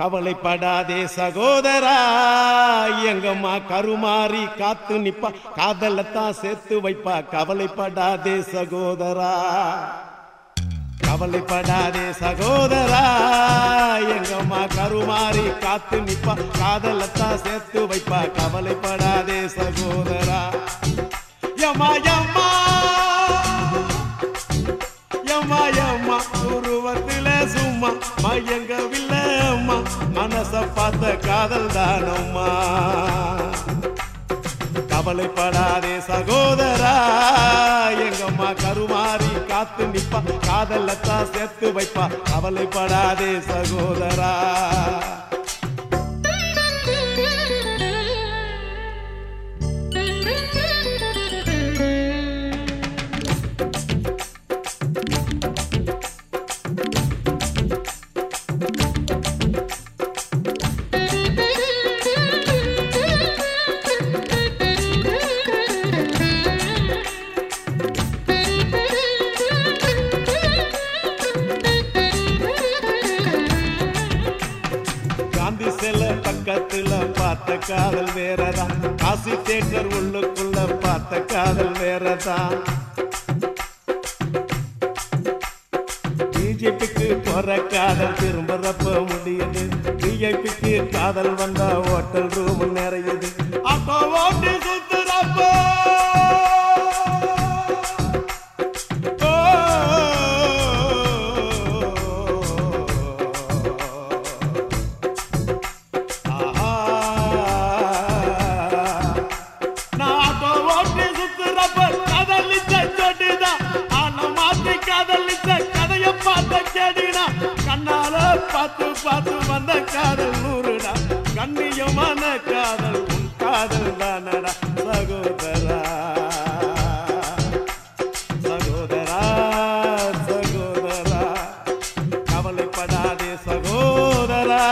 கவலைப்படாதே சகோதரா. எங்கம்மா கருமாறி காத்து நிப்பா. காதலத்தான் சேர்த்து வைப்பா. கவலைப்படாதே சகோதரா. கவலைப்படாதே சகோதரா. எங்கம்மா கருமாறி காத்து நிப்பா. காதலத்தான் சேர்த்து வைப்பா. கவலைப்படாதே சகோதரா. யமா யம்மா யம்மா யம்மா உருவத்தில சும்மா மயங்க காதல் தானம்மா. கவலைப்படாதே சகோதரா. எங்கம்மா கருமாறி காத்து நிப்பா. லத்தா சேர்த்து வைப்பா. கவலைப்படாதே சகோதரா. காந்தி சில பக்கத்துல பார்த்த காதல் வேறதான். காசி தேட்டர் உள்ளுக்குள்ள பார்த்த காதல் வேறதான். பிஜேபிக்கு போற காதல் திரும்புறப்ப முடியுது. பிஜேபிக்கு காதல் வந்தா ஹோட்டல் ரூம் நிறையுது அப்போ ஓட்டு சுத்துறப்போ. பார்த்த கேடினா கண்ணால பார்த்து பார்த்து வந்த காதல் ஊருடா. கண்ணியமான காதல் உன் காதல் தானடா சகோதரா. சகோதரா சகோதரா. கவலைப்படாதே சகோதரா.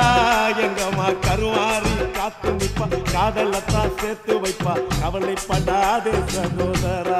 எங்கம்மா கருவாரி காத்து நிற்பா காதலத்தான் சேர்த்து வைப்பா. கவலைப்படாதே சகோதரா.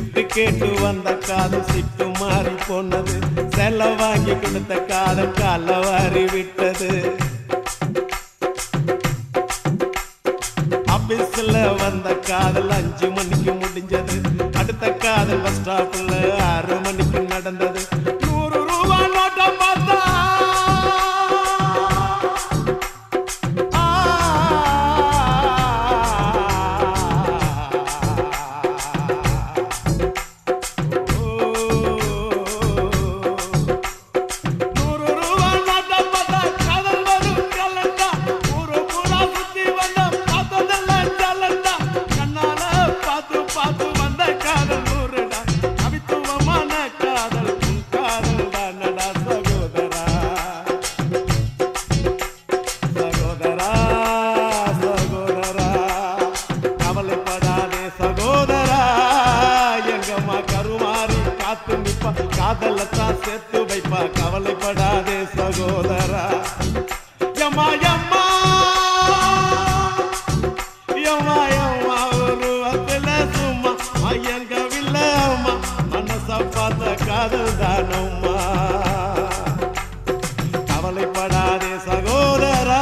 லிப்ட் கேட்டு வந்த காது சிட்டு மாறி போனது. செல்ல வாங்கி கொடுத்த காதல் கால வாரி விட்டது. ஆபீஸ்ல வந்த காதல் அஞ்சு மணிக்கு முடிஞ்சது. அடுத்த காதல் பஸ் ஸ்டாப்ல காத்து நிப்பா காதலத்தான் சேர்த்து வைப்பா. கவலைப்படாதே சகோதரா. யம்மா யம்மா யம்மா ஒரு உருவத்துல சும்மா. மயங்கவில்லை அம்மா. மனச பார்த்த காதல் தானம்மா கவலைப்படாதே சகோதரா.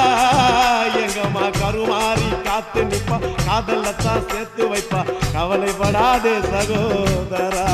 எங்கம்மா கருமாறி காத்து நிப்பா. காதலத்தான் சேர்த்து வைப்பா. கவலைப்படாதே சகோதரா.